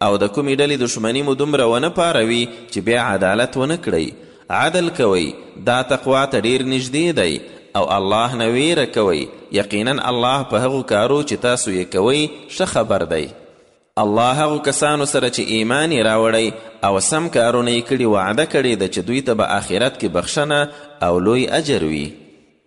او د کومې ډلې دښمني مو دومره ونه پاروي چې بیا عدالت ونه کړئ. عدل کوئ، دا تقوا ته ډېر نږدې دی، او الله نه وېره کوئ، یقینا الله په هغو کارو چې تاسو یې کوئ ښه خبر دی. الله هغو کسانو سره چې ایمان یې راوړی او سم کارونه یې کړي وعده کړې ده چې دوی ته به اخرت کې بخښنه او لوی اجر وي.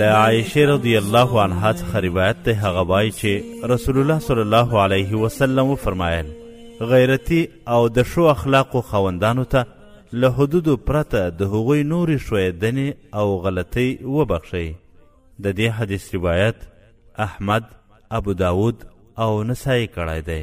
له عائشه رضی الله عنها څخه روایت دی هغه وایي چې رسول الله صلی الله علیه وسلم وفرمایل غیرتی او د ښو اخلاقو خوندانو ته له حدودو پرته د هغوی نورې ښویدنې او غلطۍ وبخښئ د دې حدیث روایت احمد ابو داود او نسایي کړی دی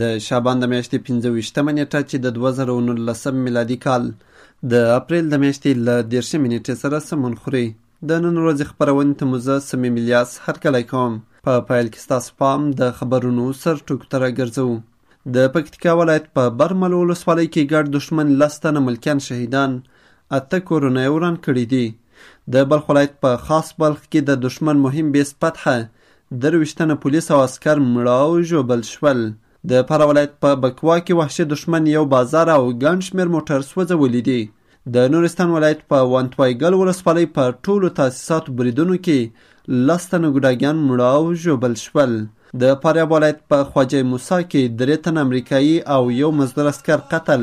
د شعبان د میاشتې پنځه ویشتمه نېټه چې د دوه زره او نولسم میلادي کال د اپریل د میاشتې له دېرشمې نېټې سره سمون خوري. د نن ورځې خپرونې ته مو زه صمیم الیاس هرکلی کوم. په پیل کې ستاسو پام د خبرونو سر ټکو ته راګرځوو. د پکتیکا ولایت په برمل ولسوالۍ کې ګډ دښمن لس تنه ملکیان شهیدان اته کورونه یې وران کړي دي. د بلخ ولایت په خاص بلخ کې د دښمن مهم بیس فتحه درویشت تنه پولیس او عسکر مړه او ژوبل شول. د فراه ولایت په بکوا کې وحشي دښمن یو بازار او ګڼ شمېر موټر سوځولي دي. د نورستان ولایت په وانتوایګل ولسوالۍ په ټولو تاسیساتو بریدونو کې لس تنه ګوډاګیان مړه او ژوبل شول. د فاریاب ولایت په خواجه موسی کې درې تنه امریکایي او یو مزدور عسکر قتل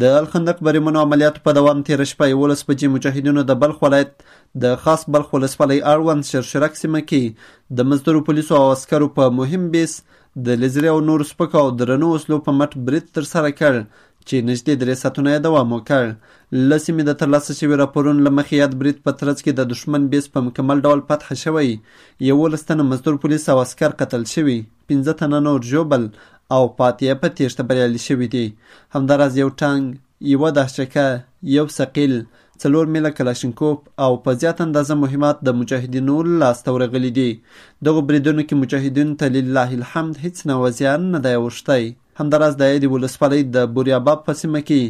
د الخندق بریمنو عملیاتو په دوام تیره شپه یولس بجې مجاهدینو د بلخ ولایت د خاص بلخ ولسوالۍ اړوند شرشرک سیمه کې د مزدورو پولیسو او عسکرو په مهم بیس د لیزري او نورو سپکو او درنو وسلو په مټ برید ترسره کړ چې نږدې درې ساعتونه یې دوام وکړ له سیمې د ترلاسه شوي راپورونو له مخې یاد برید په ترڅ کې د دښمن بیس په مکمل ډول فتح شوی یولس تنه مزدور پولیس او عسکر قتل شوي پنځه تنه نور ژوبل او پاتې په تېښته بریالي شوي دي. همداراز یو ټانګ، یوه دهشکه، یو ثقیل، څلور میله کلاشینکوف او په زیاته اندازه مهمات د مجاهدینو له لاسته ورغلي دي. دغو بریدونو کې مجاهدینو ته لله الحمد هېڅ نوع زیان نه دی اوښتی. همداراز د یادې ولسوالۍ د بوریاباب په سیمه کې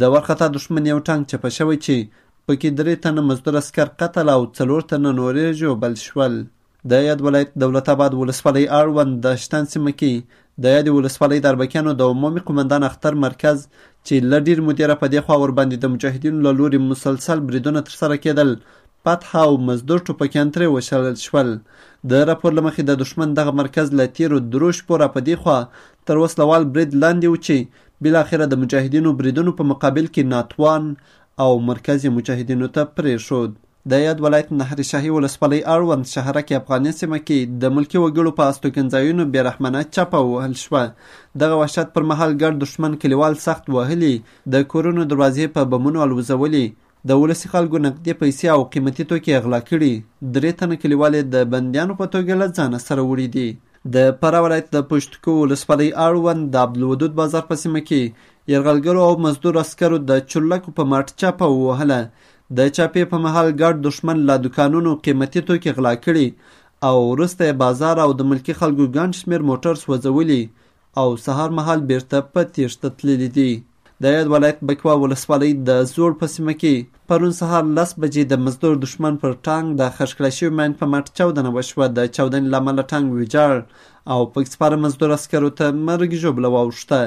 د وارخطا دښمن یو ټانګ چپه شوی چې پکې درې تنه مزدور عسکر قتل او څلور تنه نورې ژوبل شول. د یاد ولایت دولت اباد ولسوالۍ اړوند د شتن سیمه کې د یادې ولسوالۍ د اربکیانو د عمومي قومندان اختر مرکز چې له ډېر مدیره په دې خوا ورباندې د مجاهدینو له لوري مسلسل بریدونه ترسره کېدل فتح او مزدور ټوپکیان ترې وشړل شول د راپور له مخې د دښمن دغه مرکز له تیرو درو شپو را په دې خوا تر وسلوال برید لاندې و چې بالاخره د مجاهدینو بریدونو په مقابل کې ناتوان او مرکز یې مجاهدینو ته پرېښود د یاد ولایت نهر شاهي ولسوالۍ اړوند شهرک افغاني سیمه کې د ملکي وګړو په استوګنځایونو بې رحمانه چپه ووهل شوه. دغه وحشت پر مهال ګډ دښمن کلیوال سخت وهلي، د کورونو دروازې په بمونو الوزولي، د ولسي خلکو نقدې پیسې او قیمتي توکي یې غلا کړي، درې تنه کلیوال یې د بندیانو په توګه له ځانه سره وړي دي. د فراه ولایت د پشتکو ولسوالۍ اړوند د عبدالودود بازار په سیمه کې یرغلګرو او مزدور عسکرو د چورلکو په مټ چپه ووهله. د چاپې په مهال ګډ دښمن له دوکانونو قیمتي توکي غلا کړي او وروسته یې بازار او د ملکي خلکو ګڼ شمېر موټر سوځولي او سهار مهال بېرته په تېښته تللي دي. د یاد ولایت بکوا ولسوالۍ د زوړ په سیمه کې پرون سهار لس بجې د مزدور دښمن پر ټانګ د خښ کړای شوي ماین په مټ چاودنه وشوه، د چاودنې له امله ټانګ ویجاړ او پکسپاره مزدور عسکرو ته مرګ ژوبله واوښته.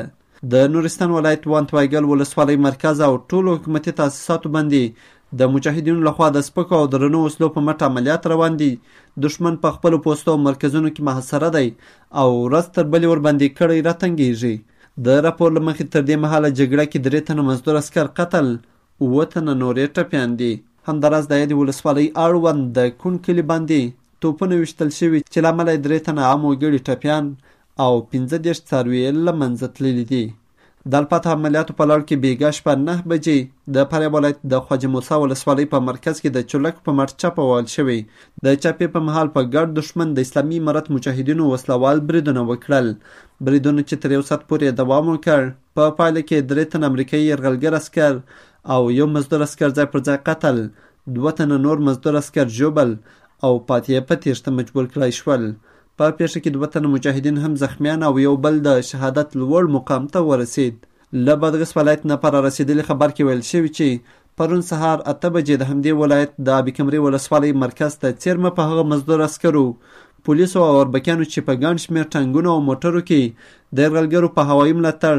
د نورستان ولایت وانتوایګل ولسوالۍ مرکز او ټولو حکومتي تاسیساتو باندې د مجاهدینو لخوا د سپکو او درنو وسلو په مټ عملیات روان دي دښمن په خپلو پوستو او مرکزونو کې محاصره دی او ورځ تر بلې ورباندې کړی راتنګیږي د راپور له مخې تر دې مهاله جګړه کې درې تنه مزدور عسکر قتل اووه تنه نور یې ټپیان دي همداراز د یادې ولسوالۍ اړوند د کون کلي باندې توپونه ویشتل شوي چې له امله یې درې تنه عام وګړي ټپیان او پنځه دېرش څاروي یې له منځه تللي دي. دالپاته عملیاتو په لړ کې بېګا شپه نهه بجې د فاریاب ولایت د خواجه موسی ولسوالۍ په مرکز کې د چورلکو په مټ چاپه وهل شوې. د چاپې په مهال په ګډ دښمن د اسلامي امارت مجاهدینو وسله وال بریدونه وکړل. بریدونو چې تر یو ساعت پورې دوام وکړ، په پایله کې درې تنه امریکایي یرغلګر عسکر او یو مزدور عسکر ځای پر ځای قتل، دوه تنه نور مزدور عسکر ژوبل او پاتې یې په تېښته مجبور کړای شول. په پېښه کې دوه تنه مجاهدین هم زخمیان او یو بل د شهادت لوړ مقام ته ورسید. له بادغیس ولایت نه په رارسېدلي خبر کې ویل شوي چې پرون سهار اته بجې د همدې ولایت د ابي کمري ولسوالۍ مرکز ته څېرمه په هغه مزدور عسکرو پولیسو او اربکیانو چې په ګڼ شمېر ټانګونو او موټرو کې د یرغلګرو په هوایي ملاتړ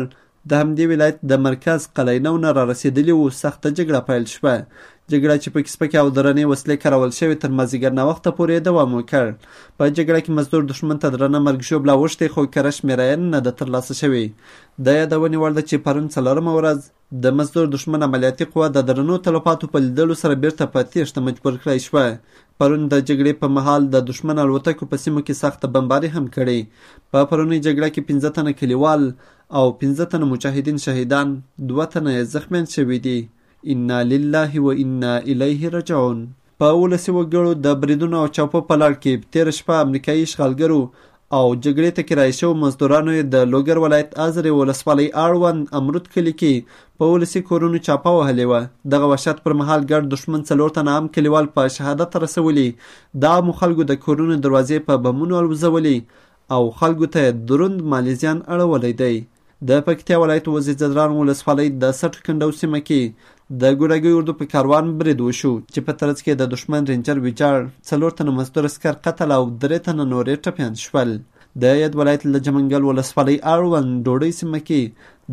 د همدې ولایت د مرکز قلعینو نه رارسېدلي وو سخته جګړه پیل شوه جګړه چې پکې سپکې او درنې وسلې کارول شوې تر مازیګر ناوخته پورې دوام وکړ په جګړه کې مزدور دښمن ته درنه مرګ ژوبله اوښتې خو کره شمېره یې نه ده ترلاسه شوې د یادونې وړ ده چې پرون څلورمه ورځ د مزدور دښمن عملیاتي قوه د درنو تلفاتو په لیدلو سره بیرته په تیښته مجبور کړی شوه پرون د جګړې په مهال د دښمن الوتکو په سیمو کې سخته بمباري هم کړې په پرونۍ جګړه کې پنځه تنه کلیوال او پنځه تنه مجاهدین شهیدان دوه تنه یې زخمیان شوي دي انا لله و انا الیه رجعون په ولسي وګړو د بریدونو او چاپو په لړ کې تېره شپه امریکایي اشغالګرو او جګړې ته کرایه شوو مزدورانو یې د لوګر ولایت ازرې ولسوالۍ اړوند امرود کلي کې په ولسي کورونو چاپه وهلې وه دغه وحشت پر مهال ګډ دښمن څلور تنه عام کلیوال په شهادت رسولي د عامو خلکو د کورونو دروازې په بمونو الوځولې او خلکو ته دروند مالي زیان اړولی دی. د پکتیا ولایت وزیرځدران ولسوالۍ د سټ کنډو سیمه کې د ګوډاګۍ اردو په کاروان برید وشو چې په ترڅ کې د دښمن رینجر ویجاړ څلور تنه مزدور عسکر قتل او درې تنه نورې ټپیان شول د یاد ولایت له جمنګل ولسوالۍ اړوند ډوډۍ سیمه کې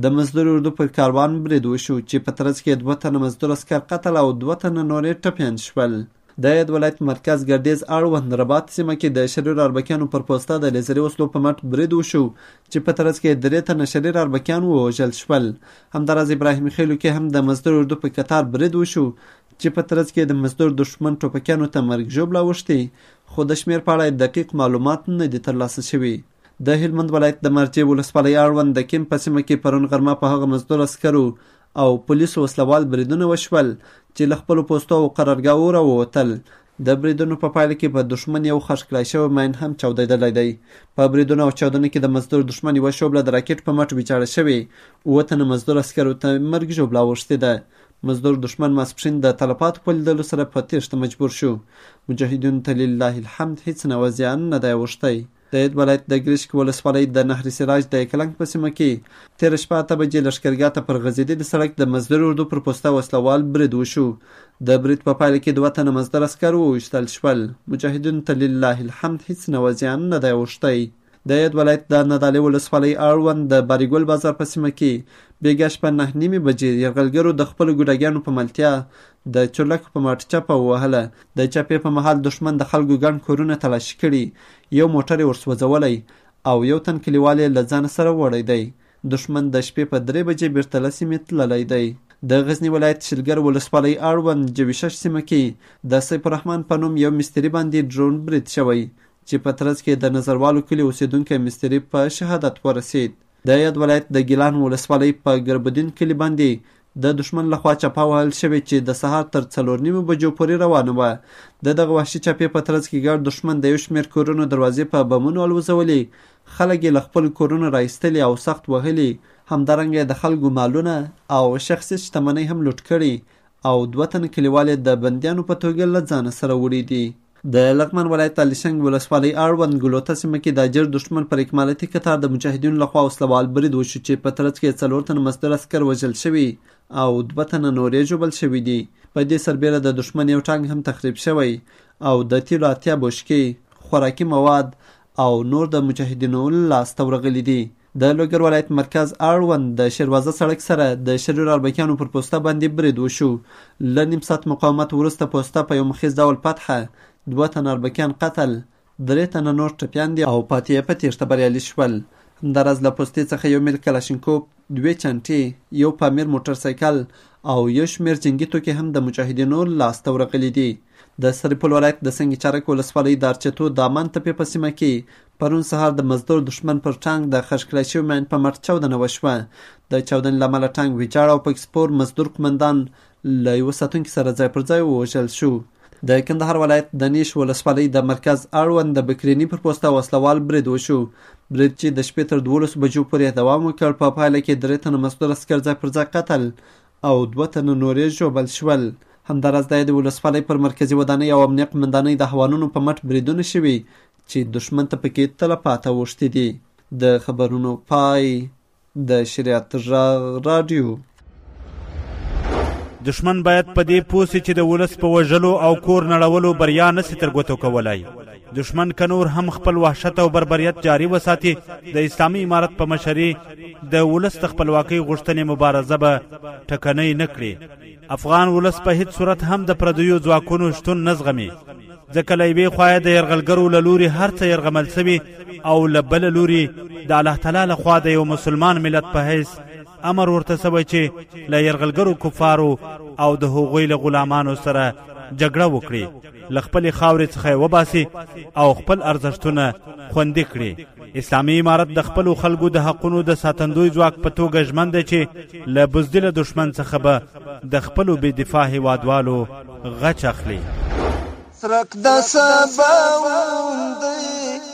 د مزدور اردو پر کاروان برید وشو چې په ترڅ کې دوه تنه مزدور عسکر قتل او دوه تنه نورې ټپیان شول د یاد ولایت په مرکز ګردیز اړوند رباط سیمه کې د شریر اربکیانو پر پوسته د لیزري وسلو په مټ برید وشو چې په ترڅ کې درې تنه شریر اربکیان ووژل شول همداراز ابراهیم خیلو کې هم د مزدور اردو په کتار برید وشو چې په ترڅ کې د مزدور دښمن ټوپکیانو ته مرګ ژوبله اوښتې خو د شمیر په اړه دقیق معلومات نه دي ترلاسه شوي د هلمند ولایت د مرجې ولسوالۍ اړوند د کیم په سیمه کې پرون غرمه په هغه مزدور عسکرو او پولیسو وسلوال بریدونه وشول چې له خپلو پوستو او قرارګاوو راووتل د بریدونو په پایله کې په دښمن یو خښ کړای شوی ماین هم چاودېدلی دی په بریدونو او چاودنو کې د مزدور دښمن یوه شوبله د راکټ په مټ ویجاړه شوې اووه تنه مزدور عسکرو ته مرګ ژوبله اوښتې ده مزدور دښمن ماسپښین د تلفاتو په لیدلو سره په تېښته مجبور شو مجاهدینو ته لله الحمد هیڅ نوع زیان نه دی اوښتی د یاد ولایت د ګرشک ولسوالۍ د نهر سراج د کلنګ په سیمه کې تېره شپه اته بجې لښکرګاه ته پر غځېدلي سړک د مزدور اردو پر پوسته وسله وال برید وشو. د برید په پایله کې دوه تنه مزدور عسکر وویشتل شول. مجاهدینو ته لله الحمد هیڅ نوع زیان نه دی اوښتی. د یاد ولایت د نادعلي ولسوالۍ اړوند د باریګل بازار په سیمه کې بېګا شپه نهه نیمې بجې یرغلګرو د خپلو ګوډاګیانو په ملتیا د چورلکو په مټ چپه ووهله. د چپې په مهال دښمن د خلکو ګڼ کورونه تلاشي کړي یو موټر یې ورسوځولی او یو تن کلیوال یې له ځانه سره وړی دی. دښمن د شپې په درې بجې بیرته له سیمې تللی دی. د غزني ولایت شیلګر ولسوالۍ اړوند جویشش سیمه کې د سیف الرحمن په نوم یو مستري باندې ډرون برید شوی چې په ترڅ کې د نظروالو کلي اوسېدونکی مستري په شهادت ورسېد. د یاد ولایت د ګیلان ولسوالۍ په ګربدین کلي باندې د دښمن لخوا چپه وهل شوې چې د سهار تر څلور نیمو بجو پورې روانه وه د دغه وحشي چپې په ترڅ کې ګړ دښمن د یو شمېر کورونو دروازې په بمونو الوځولې خلک یې له خپل کورونو راایستلي او سخت وهلي همدارنګه یې د خلکو مالونه او شخصي شتمنۍ هم لوټ کړي او دوه تنه کلیوال یې د بندیانو په توګه له ځانه سره وړي دي د لغمان ولایت د لیسنګ ولسوالۍ اړوند ګلوته سیمه کې د اجر دښمن پر اکمالاتي کتار د مجاهدینو لخوا وسله وال برید وشو چې په ترڅ کې څلور تنه مزدور عسکر وژل شوي او دوه تنه نورې ژوبل شوي دي په دې سربېره د دښمن یو ټانګ هم تخریب شوی او د تیلو اتیا بوشکې خوراکي مواد او نور د مجاهدینوله لاسته ورغلي دي. د لوګر ولایت مرکز اړوند د شیروازه سړک سره د شریر اربکیانو پر پوسته باندې برید وشو. له نیم ساعت مقاومت وروسته پوسته په یو مخیز ډول فتحه، دوه تنه اربکیان قتل، درې تنه نور ټپیان دي او پاتې یې په تېښته بریالي شول. همداراز له پوستې څخه یو میل کلاشینکوف، دوې چانټې، یو پامیر موټرسایکل او یو شمېر جنګي توکي هم د مجاهدینو لاسته ورغلي دي. د سرپل ولایت د سنګ چرک ولسوالۍ د ارچتو دامن تپې په سیمه کې پرون سهار د مزدور دښمن پر ټانک د خښ کړای شوي ماین په مټ چاودنه وشوه. د چاودنې له امله ټانک ویجاړ او پکې سپور مزدور قومندان له یوه ساتونکي سره ځای پر ځای ووژل شو. د کندهار ولایت د نیش ولسوالۍ د مرکز اړوند د بکریني پر پوسته وسله وال برید وشو. برید چې د شپې تر دولس بجو پورې دوام وکړ، په پایله کې درې تنه مزدور عسکر ځای پر ځای قتل او دوه تنه نور یې ژوبل شول. همداراز د یادې ولسوالۍ پر مرکزي ودانۍ او امنیه قومندانۍ د هوانونو په مټ بریدونه شوي چې دښمن ته پکې تلفات اوښتي دي. د خبرونو پای د شریعت غږ راډیو. دښمن باید په دې پوه سي چې د ولس په وژلو او کور نړولو بریا نه سي تر ګوتو کولای. دشمن که نور هم خپل وحشت او بربریت جاری وساتي د اسلامي امارت په مشري د ولس د خپلواکۍ غوښتنې مبارزه به ټکنۍ نه کړي افغان ولس په هیڅ صورت هم د پردیو ځواکونو شتون نه زغمي ځکه له یوې خوا د یرغلګرو له لوري هر څه یرغمل سوي او له بله لوري د الله تعالی له خوا د یو مسلمان ملت په حیث امر ورته سوی چې له یرغلګرو کفارو او د هغوی له غلامانو سره جګړه وکړي له خپلې خاورې څخه یې وباسي او خپل ارزښتونه خوندي کړي اسلامي امارت د خپلو خلکو د حقونو د ساتندوی ځواک په توګه ژمن دی چې له بزدله دښمن څخه به د خپلو بې دفاع هیوادوالو غچ اخلي څرک د سباوون دی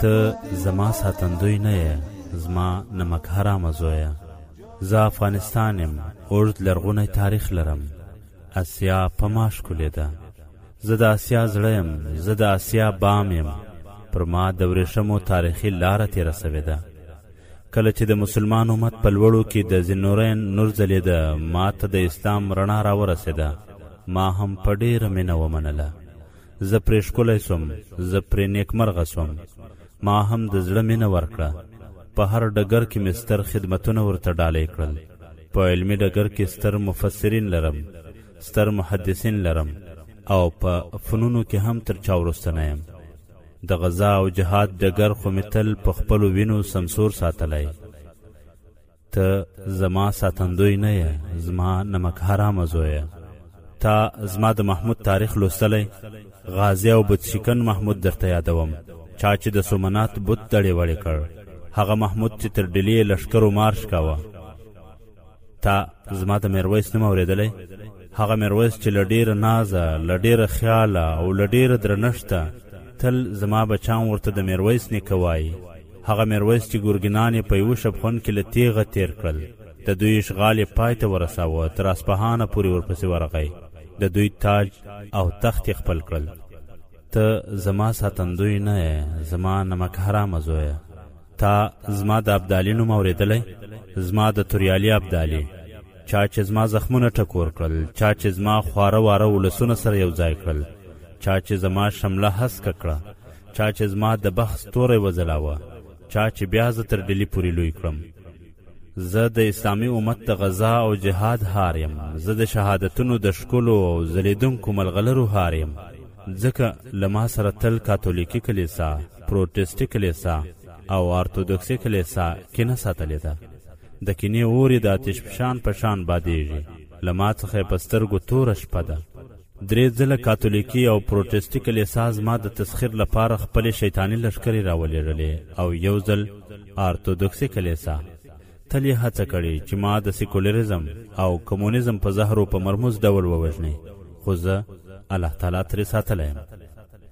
ته زما ساتندوی نه یې زما نمک حرامه زویه زه افغانستان یم اوږد لرغونی تاریخ لرم اسیا په ما ښکلې ده زه د اسیا زړه یم زه د اسیا بام یم پر ما د ورېښمو تاریخي لاره تېره سوې ده کله چې د مسلمان امت په لوړو کې د زنورین نور ځلېده ما ته د اسلام رڼا راورسېده ما هم په ډېره مینه ومنله زه پرې ښکلی سوم زه پرې نیکمرغه سوم ما هم د زړه مینه ورکړه په هر ډګر کې مې ستر خدمتونه ورته ډالۍ کړل په علمي ډګر کې ستر مفسرین لرم ستر محدثین لرم او په فنونو کې هم تر چا وروستنی یم د غزا او جهاد ډګر خو مې تل په خپلو وینو سمسور ساتلی ته زما ساتندوی نه یې زما نمک حرامه زویه تا زما د محمود تاریخ لوستلی غازی او بتشکن محمود درته یادوم چا چې د سومنات بت دړې وړې کړ هغه محمود چې تر ډیلې لشکرو مارش کاوه تا زما د میرویس نوم اورېدلی هغه میرویس چې له ډېره نازه له ډېره خیاله او له ډېره درنښته تل زما بچان ورته د میرویس نیکه وایي هغه میرویس چې ګورګینان یې په یوه شبخون کې له تیغه تیر کړل د دوی اشغال یې پای ته ورساوه تر اصفهانه پورې ورپسې ورغی د دوی تاج او تخت یې خپل کړل ته زما ساتندوی نه یې زما نمک حرامه زویه تا زما د ابدالي نوم اورېدلی زما د توریالي ابدالي چا چې زما زخمونه ټکور کړل چا چې زما خواره واره ولسونه سره یو ځای کړل چا چې زما شمله هسکه کړه چا چې زما د بخت ستوری وځلاوه چا چې بیا زه تر ډیلي پورې لوی کړم زه د اسلامي امت د غذا او جهاد هار یم زه د شهادتونو د ښکلو او ځلیدونکو ملغلرو هار یم ځکه له ما سره تل کاتولیکي کلیسا پروټیسټي کلیسا او ارتودوکسي کلیسا کینه ساتلې ده د کینې اور یې د آتش فشان په شان بادیږي له ما څخه یې په سترګو توره شپه ده درې ځله کاتولیکي او پروټسټي کلیسا زما د تسخیر لپاره خپلې شیطاني لښکرې راولېږلې او یو ځل ارتودوکسي کلیسا. تل یې هڅه کړې چې ما د سیکولریزم او کمونیزم په زهرو په مرموز ډول ووژني خو زه الله تعالی ترې ساتلی یم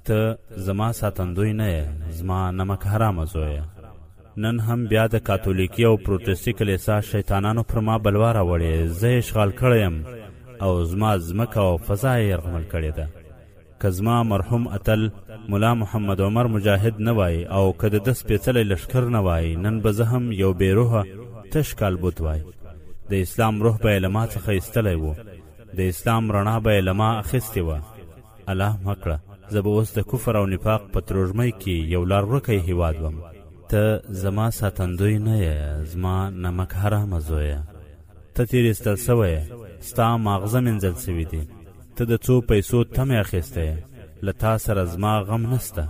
ته زما ساتندوی نه یې زما نمک حرامه زویه نن هم بیا د کاتولیکی او پروتستی کلیسا شیطانانو پر ما بلوا راوړې، زه یې اشغال کړی یم او زما ځمکه او فضا یې یرغمل کړې ده. که زما مرحوم اتل ملا محمد عمر مجاهد نه وای او که د ده سپېڅلی لښکر نه وای، نن به زه هم یو بې روحه تش کالبوت وای. د اسلام روح به یې له ما څخه ایستلی و، د اسلام رڼا به یې له ما اخیستې وه. الله مه کړه زه به اوس د کفر او نفاق په تروږمۍ کې یو لار ورکی هیواد وم ته زما ساتندوی نه یې زما نمک حرامه زویه ته تیر ایستل سوی ستا ماغزه منځل سوي دي ته د څو پیسو تمه اخیسته له تا سره زما غم نسته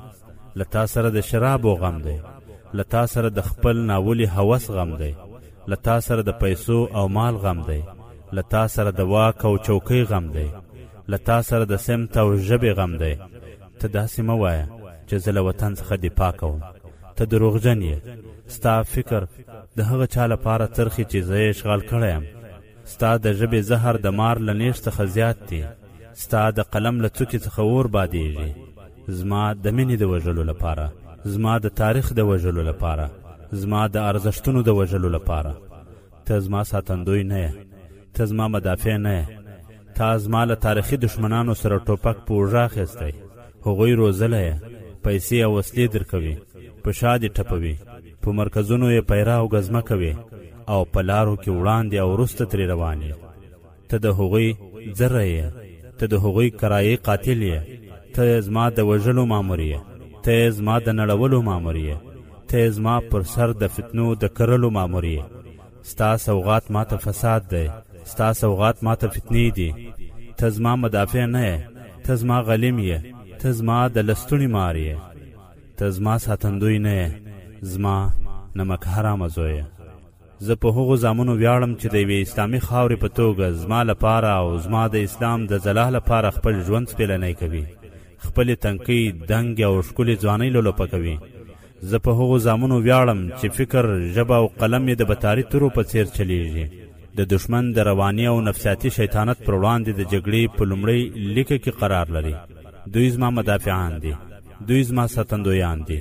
له تا سره د شرابو غم دی له تا سره د خپل ناولي هوس غم دی له تا سره د پیسو او مال غم دی له تا سره د واک او چوکۍ غم دی له تا سره د سمت او ژبې غم دی ته داسې مه وایه چې زه له وطن څخه دفاع کوم ته دروغجن یې ستا فکر د هغه چا لپاره ترخي چې زه یې اشغال کړی یم ستا د ژبې زهر د مار له نیش څخه زیات دی ستا د قلم له څوکې څخه اور بادیږي زما د مینې د وژلو لپاره زما د تاریخ د وژلو لپاره زما د ارزښتونو د وژلو لپاره ته زما ساتندوی نه یې ته زما مدافع نه یې تا زما له تاریخي دښمنانو سره ټوپک په اوږه اخیستی هغوی روزلی یې پیسې او وسلې درکوي په شا دې ټپوي په مرکزونو یې پیره او ګزمه کوي او په لارو کې وړاندې او وروسته ترې روان یې ته د هغوی ذره یې، ته د هغوی کرایې قاتل یې، ته زما د وژلو مامور یې، ته زما د نړولو مامور یې، ته زما پر سر د فتنو د کرلو مامور یې. ستا سوغات ما ته فساد دی، ستا سوغات ما ته فتنې دي. ته زما مدافع نه یې، ته زما غلیم یې، ته زما د لستوڼي مار یې. ته زما ساتندوی نه یې، زما نمک حرامه زویه. زه په هغو زامنو ویاړم چې د یوې اسلامي خاورې په توګه زما لپاره او زما د اسلام د ځلا لپاره خپل ژوند سپېلنی کوي، خپلې تنکۍ، دنګې او ښکلې ځوانۍ لولپه کوي. زه په هغو زامنو ویاړم چې فکر، ژبه او قلم یې د بتاري تورو په څېر چلېږي. د دښمن د رواني او نفسیاتي شیطانت پر وړاندې د جګړې په لومړۍ لیکه کې قرار لري. دوی زما مدافعان دي. دوی زما ساتندویان دي.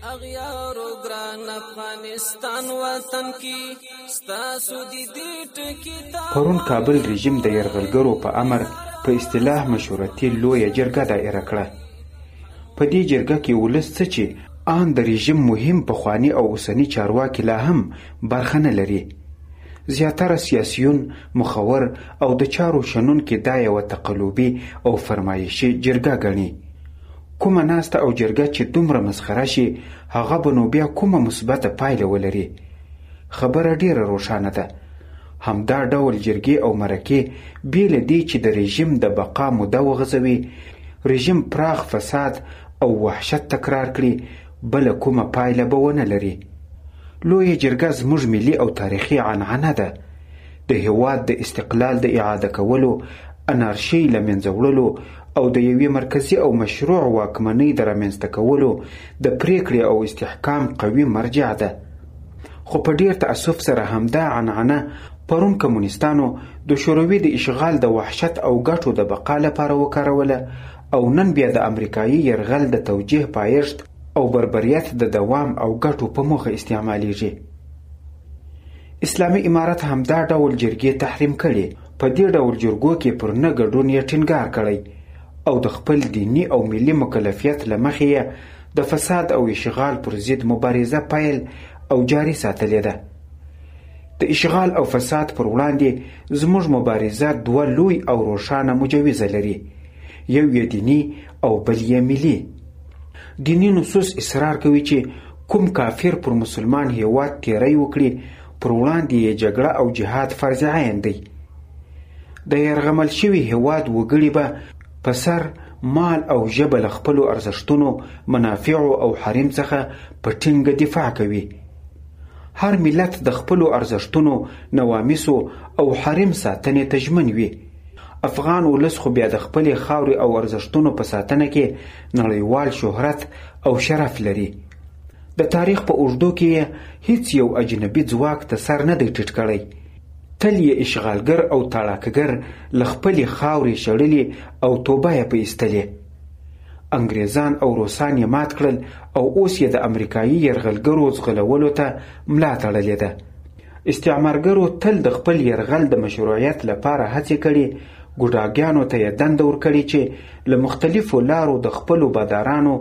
اغیار ګران افغانستان وطن کې ستاسو د دې ټکی دا پرون کابل رژیم د يرغلګرو په امر په اصطلاح مشورتي لویه جرګه دایره کړه په دې جرګه کې ولس څه چې آن د رژیم مهم پخوانی او اوسنی چارواکي لا هم برخه نه لري زیاتره سیاسیون مخور او د چارو شنونکي دا یوه تقلبي او فرمایشي جرګه ګڼي کومه ناسته او جرګه چې دومره مسخره شي هغه به نو بیا کومه مثبته پایله ولري خبره ډیره روښانه ده همدا ډول جرګې او مرکې بې له دې چې د رژیم د بقا موده وغځوي رژیم پراخ فساد او وحشت تکرار کړي بله کومه پایله به ونه لري لویه جرګه زموږ ملي او تاریخي عنعنه ده د هېواد د استقلال د اعاده کولو، انارشۍ له منځه وړلو او د یوې مرکزي او مشروع واکمنۍ د رامنځته کولو د پرېکړې او استحکام قوي مرجع ده. خو په ډېر تأسف سره همدا عنعنه پرون کمونیستانو د شوروي د اشغال د وحشت او ګټو د بقا لپاره وکاروله او نن بیا د امریکایي یرغل د توجیه پایښت او بربریت د دوام او ګټو په موخه استعمالیږي. اسلامي امارت هم دا ډول جرګې تحریم کړي په دې ډول جرګو کې پر نه ګډون یې ټینګار کړی او د خپل دیني او ملي مکلفیت له مخې یې د فساد او اشغال پر ضد مبارزه پیل او جاري ساتلې ده د اشغال او فساد پر وړاندې زموږ مبارزه دوه لوی او روښانه مجوزه لري یو یې دیني او بل یې ملي دیني نصوص اصرار کوي چې کوم کافر پر مسلمان هیواد تیری وکړي پر وړاندې یې جګړه او جهاد فرض عین دی د یرغمل شوي هیواد وګړي به په سر مال او ژبه له خپلو ارزښتونو منافعو او حریم څخه په ټینګه دفاع کوي هر ملت د خپلو ارزښتونو نوامیسو او حریم ساتنې ته ژمن وي افغان ولس خو بیا د خپلې خاورې او ارزښتونو په ساتنه کې نړیوال شهرت او شرف لري د تاریخ په اوږدو کې یې هیڅ یو اجنبي ځواک ته سر نه دی ټیټ کړی تل یې اشغالګر او تاړاکګر له خپلې خاورې شړلي او توبه یې په ایستلې انګریزان او روسان یې مات کړل او اوس یې د امریکایي یرغلګرو ځغلولو ته ملا تړلې ده استعمارګرو تل د خپل یرغل د مشروعیت له پاره هڅې کړې، ګوډاګیانو ته یې دنده ورکړې چې له مختلفو لارو د خپلو بادارانو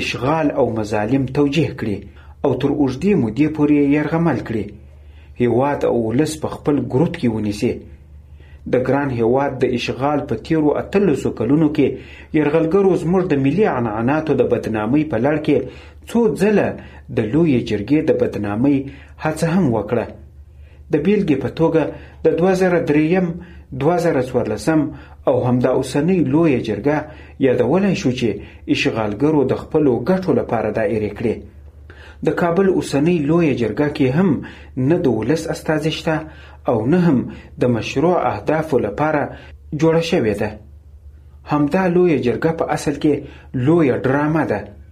اشغال او مظالم توجیه کړي او تر اوږدې مودې پورې یې یرغمل کړي، هیواد او ولس په خپل ګروت کې ونیسي. د ګران هیواد د اشغال په تیرو اتلسو کلونو کې یرغلګرو زموږ د ملي عنعناتو د بدنامۍ په لړ کې څو ځله د لویې جرګې د بدنامۍ هڅه هم وکړه د بیلګې په توګه د 2003 2014 او همدا اوسنۍ لویه جرګه یادولای شو چې اشغالګرو د خپلو ګټو لپاره دایرې کړې د کابل اوسنۍ لویه جرګه کې هم نه د ولس استازي شته او نه هم د مشروع اهدافو لپاره جوړه شوې ده همدا لویه جرګه په اصل کې لویه ډرامه ده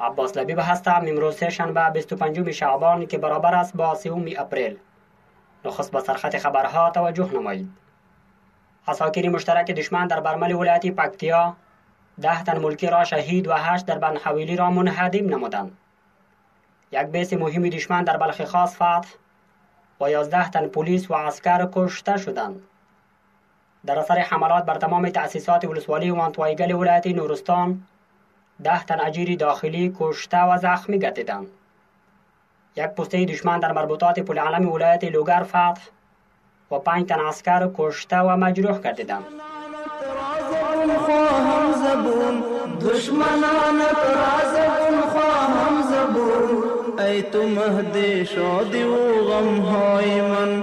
عباس لبیب هستم امروز سه شنبه 25 شعبان که برابر است با سوم اپریل نخست به سرخط خبرها توجه نمایید عساکر مشترک دشمن در برمل ولایت پکتیا ده تن ملکی را شهید و هشت در بند حویلی را منهدم نمودند یک بیس مهم دشمن در بلخ خاص فتح و یازده تن پلیس و عسکر کشته شدند در اثر حملات بر تمام تأسیسات ولسوالی وانتوایگل ولایت نورستان ده تن اجیر داخلی کشته و زخمی گردیدند یک پسته دشمن در مربوطات پل علم ولایت لوگر فتح و پنج تن عسکر کشته و مجروح گردیدند دشمنان ترازبون خواهم زبون ای تو مهدی شادی و غم های من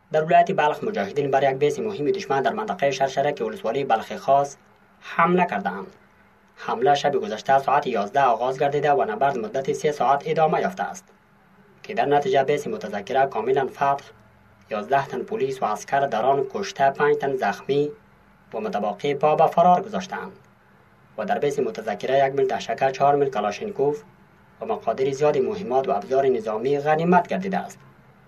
در ولایت بلخ مجاهدین بر یک بیس مهم دشمن در منطقه که ولسوالی بلخ خاص حمله کردهاند حمله شب گذشته ساعت 11 آغاز گردیده و نبرد مدت 3 ساعت ادامه یافته است که در نتیجه بیس متذکره کاملا فتح 11 تن پلیس و عسکر در آن کشته 5 تن زخمی و متباقی پا به فرار گذاشتند و در بیس متذکره یک میل دهشکه 4 میل کلاشینکوف و مقادیر زیادی مهمات و ابزار نظامی غنیمت گردیده است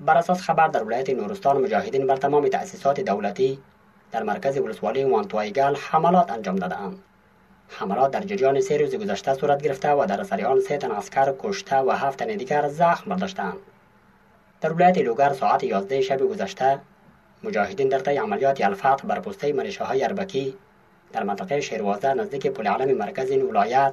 بر اساس خبر در ولایت نورستان مجاهدین بر تمام تأسیسات دولتی در مرکز ولسوالی وانتوایگل حملات انجام داده اند. حملات در جریان سه روز گذشته صورت گرفته و در اثر آن سه تن عسکر کشته و هفت تن دیگر زخم برداشتند. در ولایت لوگر ساعت 11 شب گذشته مجاهدین در طی عملیات الفتح بر پسته ملیشاهای اربکی در منطقه شیروازده نزدیک پل علم مرکز این ولایت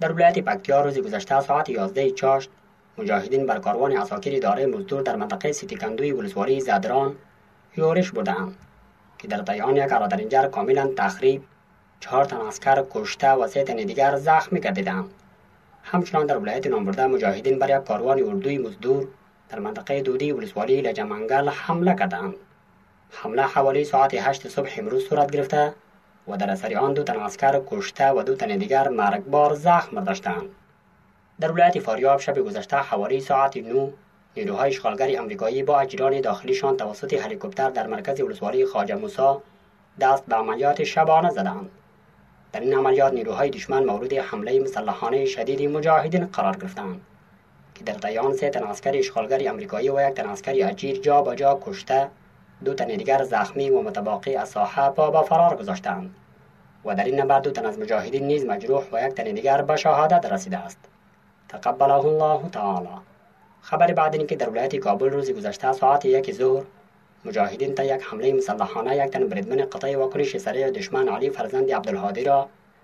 در ولایت پکتیا روز گذشته ساعت 11 چاشت مجاهدین بر کاروان عساکر اداره مزدور در منطقه سیتیکندوی ولسوالی زدران یورش بودند که در طیان یک آرادرنجر کاملا تخریب چهار تن عسکر کشته و سه تن دیگر زخمی گردیدند همچنان در ولایت نامبرده مجاهدین بر یک کاروان اردوی مزدور در منطقه دودی ولسوالی لجمنگل حمله کردند حمله حوالی ساعت هشت صبح امروز صورت گرفته و در اثر آن دو تن عسکر کشته و دو تن دیگر مرگبار زخم برداشتند در ولایت فاریاب شب گذشته حوالی ساعت نو نیروهای اشغالگر امریکایی با اجران داخلیشان توسط هلیکوپتر در مرکز ولسوالی خواجه موسا دست به عملیات شبانه زدند در این عملیات نیروهای دشمن مورد حمله مسلحانه شدید مجاهدین قرار گرفتند که در دیان سه تن عسکر اشغالگر امریکایی و یک تن عسکر اجیر جا به جا کشته دو تن دیگر زخمی و متباقی از ساحه پا به فرار گذاشتند و در این نبرد دو تن از مجاهدین نیز مجروح و یک تن دیگر به شهادت رسیده است تقبله الله تعالی خبر بعد اینکه در ولایت کابل روز گذشته ساعت یک ظهر مجاهدین تا یک حمله مسلحانه یک تن بریدمن قطع واکنش سریع دشمن علی فرزند عبدالهادی را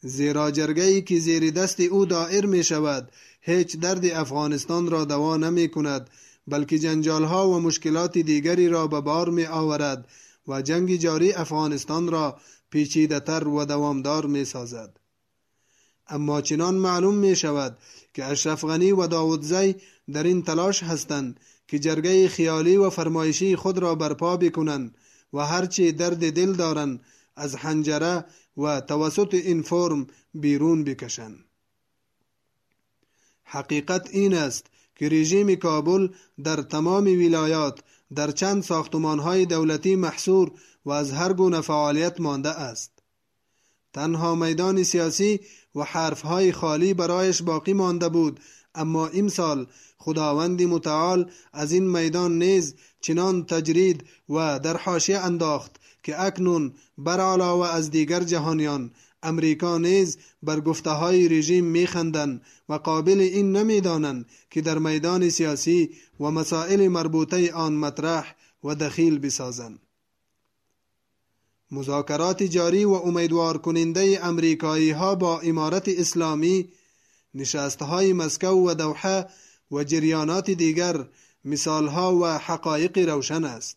زیرا جرگه ای که زیر دست او دائر می شود هیچ درد افغانستان را دوا نمی کند بلکه جنجال ها و مشکلات دیگری را به بار می آورد و جنگ جاری افغانستان را پیچیده تر و دوامدار می سازد اما چنان معلوم می شود که اشرف غنی و داودزی در این تلاش هستند که جرگه خیالی و فرمایشی خود را برپا بکنند و هرچی درد دل دارند از حنجره و توسط این فرم بیرون بکشند حقیقت این است که رژیم کابل در تمام ولایات در چند های دولتی محصور و از هر گونه فعالیت مانده است تنها میدان سیاسی و حرفهای خالی برایش باقی مانده بود اما امسال خداوند متعال از این میدان نیز چنان تجرید و در حاشیه انداخت که اکنون بر علاوه از دیگر جهانیان امریکا نیز بر گفته رژیم میخندند و قابل این نمیدانند که در میدان سیاسی و مسائل مربوطه آن مطرح و دخیل بسازند مذاکرات جاری و امیدوار کننده امریکایی ها با امارت اسلامی نشستهای مسکو و دوحه و جریانات دیگر مثالها و حقایق روشن است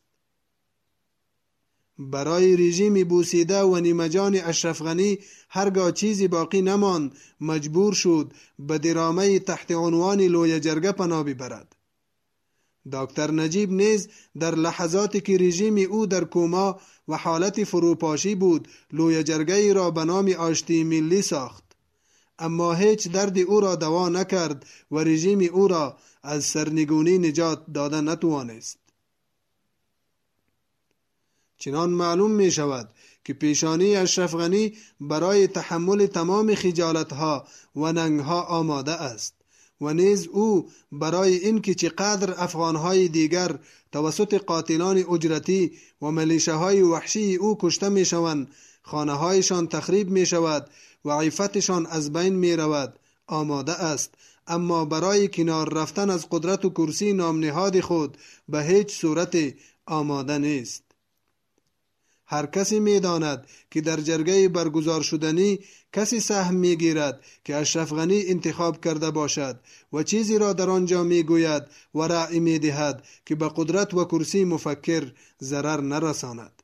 برای رژیم بوسیده و نیمجان اشرفغنی هرگاه چیزی باقی نمان مجبور شد به درامه تحت عنوان لوی جرگه پناه ببرد دکتر نجیب نیز در لحظاتی که رژیم او در کوما و حالت فروپاشی بود لوی جرگه را به نام آشتی ملی ساخت اما هیچ دردی او را دوا نکرد و رژیم او را از سرنگونی نجات داده نتوانست چنان معلوم می شود که پیشانی اشرف برای تحمل تمام خجالت ها و ننگ ها آماده است و نیز او برای اینکه چقدر افغانهای دیگر توسط قاتلان اجرتی و ملیشه های وحشی او کشته می شوند خانه هایشان تخریب می شود و از بین می رود آماده است اما برای کنار رفتن از قدرت و کرسی نامنهاد خود به هیچ صورت آماده نیست هر کسی می داند که در جرگه برگزار شدنی کسی سهم می گیرد که اشرف انتخاب کرده باشد و چیزی را در آنجا می گوید و رأی می دهد که به قدرت و کرسی مفکر ضرر نرساند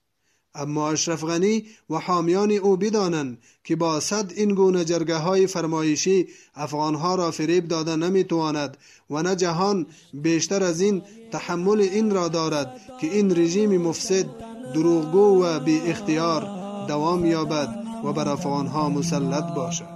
اما اشرف غنی و حامیان او بدانند که با صد این گونه جرگه های فرمایشی افغانها را فریب داده نمیتواند و نه جهان بیشتر از این تحمل این را دارد که این رژیم مفسد دروغگو و بی اختیار دوام یابد و بر افغانها مسلط باشد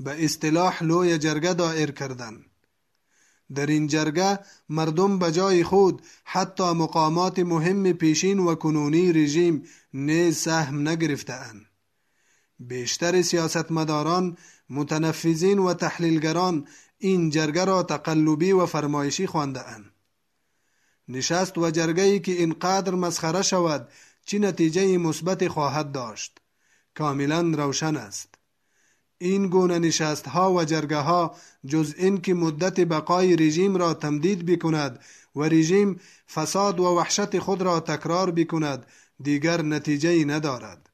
به اصطلاح لوی جرگه دائر کردند در این جرگه مردم به جای خود حتی مقامات مهم پیشین و کنونی رژیم نیز سهم نگرفتهاند بیشتر سیاستمداران متنفذین و تحلیلگران این جرگه را تقلبی و فرمایشی خواندهاند نشست و جرگه که که قدر مسخره شود چه نتیجه مثبت خواهد داشت کاملا روشن است این گونه نشست و جرگه ها جز که مدت بقای رژیم را تمدید بکند و رژیم فساد و وحشت خود را تکرار بکند دیگر نتیجه ندارد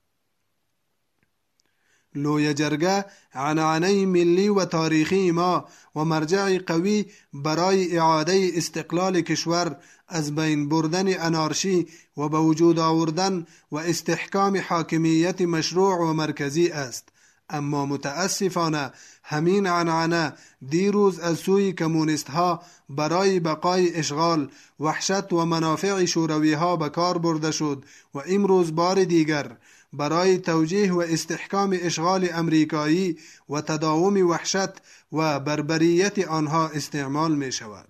لوی جرگه عنعنه ملی و تاریخی ما و مرجع قوی برای اعاده استقلال کشور از بین بردن انارشی و به وجود آوردن و استحکام حاکمیت مشروع و مرکزی است اما متاسفانه همین عنعنه دیروز از سوی کمونیست ها برای بقای اشغال وحشت و منافع شوروی ها به کار برده شد و امروز بار دیگر برای توجیه و استحکام اشغال امریکایی و تداوم وحشت و بربریت آنها استعمال می شود.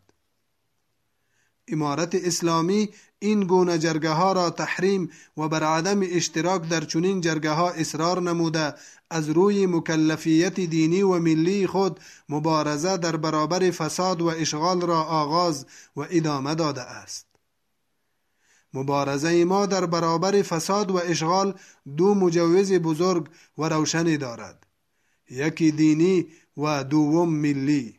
امارت اسلامی این گونه جرگه ها را تحریم و بر عدم اشتراک در چنین جرگه ها اصرار نموده از روی مکلفیت دینی و ملی خود مبارزه در برابر فساد و اشغال را آغاز و ادامه داده است مبارزه ما در برابر فساد و اشغال دو مجوز بزرگ و روشنی دارد یکی دینی و دوم ملی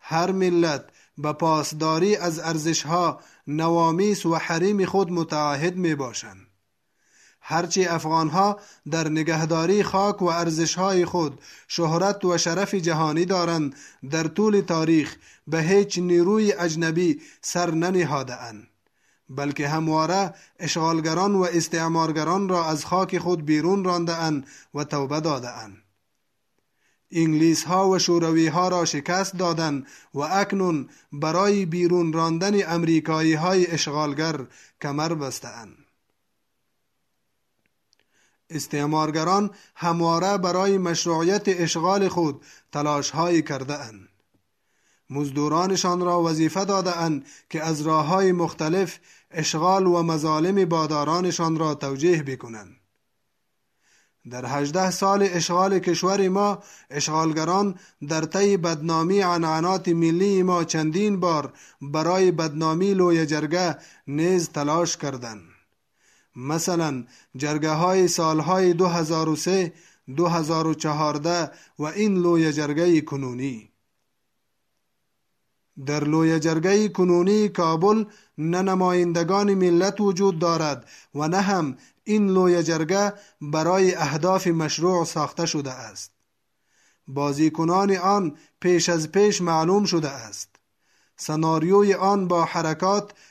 هر ملت به پاسداری از ارزشها، نوامیس و حریم خود متعهد می باشند. هرچی افغانها در نگهداری خاک و های خود شهرت و شرف جهانی دارند در طول تاریخ به هیچ نیروی اجنبی سر ننهاده اند بلکه همواره اشغالگران و استعمارگران را از خاک خود بیرون رانده اند و توبه داده اند انگلیس ها و شوروی ها را شکست دادند و اکنون برای بیرون راندن امریکایی های اشغالگر کمر بسته استعمارگران همواره برای مشروعیت اشغال خود تلاشهایی کرده اند. مزدورانشان را وظیفه داده که از راه مختلف اشغال و مظالم بادارانشان را توجیه بکنند. در هجده سال اشغال کشور ما اشغالگران در طی بدنامی عنعنات ملی ما چندین بار برای بدنامی لوی جرگه نیز تلاش کردند. مثلا جرگه های سالهای 2003 2014 و این لوی جرگه کنونی در لوی جرگه کنونی کابل نه نمایندگان ملت وجود دارد و نه هم این لوی جرگه برای اهداف مشروع ساخته شده است بازیکنان آن پیش از پیش معلوم شده است سناریوی آن با حرکات